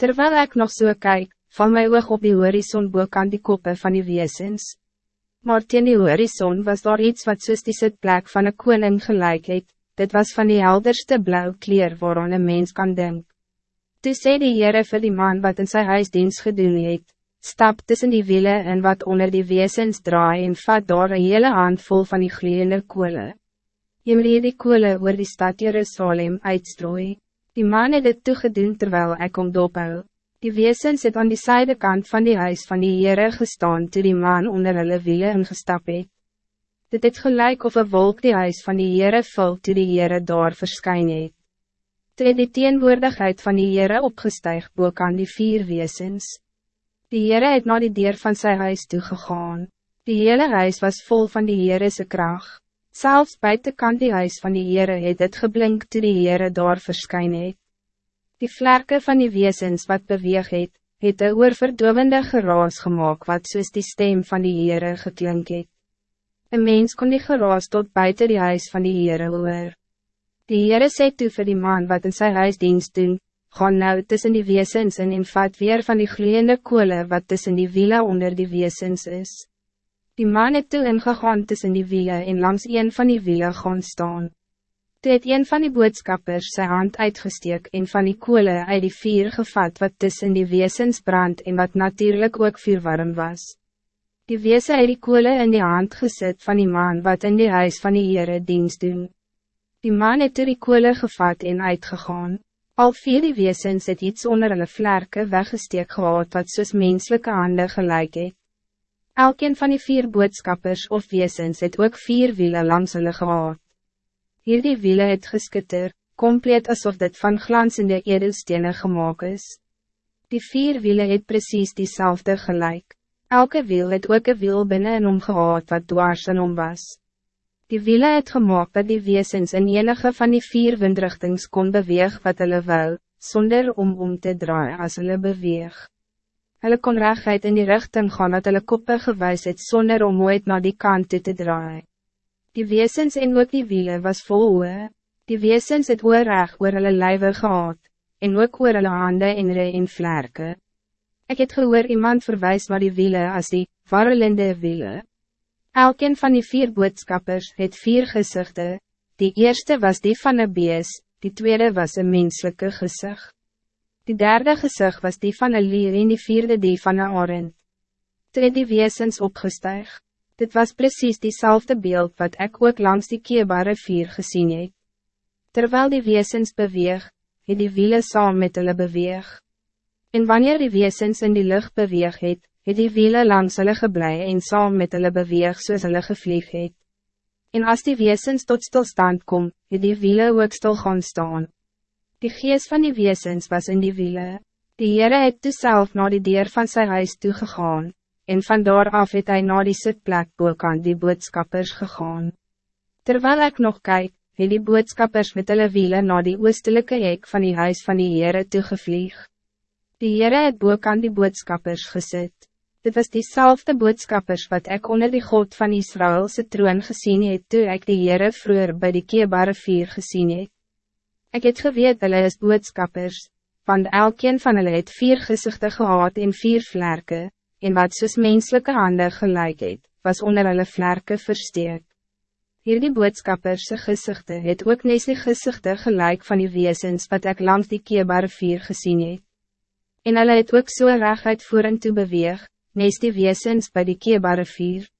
Terwijl ik nog zo so kijk, val my oog op die horizon boek aan die koppen van die weesens. Maar teen die horizon was daar iets wat soos die sitplek van een koning gelijk het, dit was van die helderste blauw kleer waarom een mens kan denken. Toe sê die Heere vir die man wat in sy huisdienst gedoen het, stap tussen die wielen en wat onder die wezens draai en vat daar een hele handvol van die gloeiende koele. Je moet die koele oor die stad Jerusalem uitstrooi. Die man het dit toegedoen terwijl ek om dophou. Die wezens het aan die zijdekant van die huis van die Heere gestaan toe die man onder hulle wiele ingestap het. Dit het gelijk of een wolk die huis van die Heere vul toe die Heere daar verskyn het. Toe het die teenwoordigheid van die Heere opgestuig boek aan die vier wezens. Die Heere het na die deur van sy huis toegegaan. Die hele huis was vol van die Heerese kracht. Zelfs buiten kant die huis van die Heere het het geblink toe die Heere daar verskyn het. Die vlerken van die wezens wat beweeg het, het een oorverdovende geraas gemaakt wat soos die stem van die Heere geklink het. Een mens kon die geraas tot buiten die huis van die Heere hoor. Die Heere sê toe vir die man wat in sy huisdienst doen, gaan nou tussen die wezens en in vat weer van die gloeiende koele wat tussen die wiele onder die wezens is. Die man het toe ingegaan tussen die wiele en langs een van die wiele gaan staan. Toe het een van die boodskappers zijn hand uitgesteek en van die koele uit die vier gevat wat tussen die wezens brand en wat natuurlijk ook vuurwarm was. Die wezen het die koele in die hand gezet van die man wat in die huis van die Heere dienst doen. Die man het toe die koele gevat en uitgegaan. Al vier die wezens het iets onder hulle vlerke weggesteek gehad wat soos menselijke handen gelijk het. Elkeen van die vier boodskappers of wezens het ook vier wielen langs hulle gehad. Hierdie wiele het geskitter, compleet alsof dit van glansende edelstenen gemaakt is. Die vier wiele het precies diezelfde gelijk. Elke wiel het ook een wiel binnen en omgehaad wat dwars en om was. Die wiele het gemaakt dat die wezens in enige van die vier windrichtings kon beweeg wat hulle wil, zonder om om te draaien als hulle beweeg. Hulle kon rechtheid in die richting gaan dat hulle koppe gewys het sonder om ooit naar die kant toe te draaien. Die wezens en ook die wiele was vol oe. Die wezens het oor reg oor hulle lijwe gehad, en ook oor hulle hande en re en vlerke. Ik het gehoor iemand verwijs maar die wiele as die varrelende wiele. Elkeen van die vier boodskappers het vier gezichten. Die eerste was die van een bees, die tweede was een menselijke gezicht. Die derde gezicht was die van een lier en die vierde die van een arend. Toe het die wezens opgestuigd. Dit was precies diezelfde beeld wat ik ook langs die keerbare vier gezien heb. Terwijl die wezens beweeg, het die wielen saam met hulle beweeg. En wanneer die wezens in die lucht beweeg het, het die wielen langs hulle geblei en saam met hulle beweeg soos hulle gevlieg het. En als die wezens tot stilstand kom, het die wielen ook stil gaan staan. Die geest van die wezens was in die wielen. Die Heere het toe self na die deur van sy huis toegegaan en van daar af het hy na die sitplek boekant die boodskappers gegaan. Terwijl ik nog kijk, het die boodskappers met hulle wiele na die oostelike hek van die huis van die Heere toegevlieg. Die Heere het boekant die boodskappers gezet. Dit was diezelfde boodskappers wat ik onder die God van Israëlse troon gezien het toe ek die Heere vroeger bij die keerbare vier gezien het. Ik het geweet hulle is boodskappers, want elkeen van hulle het vier gezichten gehad en vier vlerken en wat soos menselijke handen gelijk het, was onder hulle vlerke versteek. Hierdie boodskapperse gezichte het ook nes die gezichte gelijk van die wezens wat ik langs die keerbare vier gezien het. En hulle het ook so recht uitvoerend toe beweeg, nes die wezens bij die keerbare vier.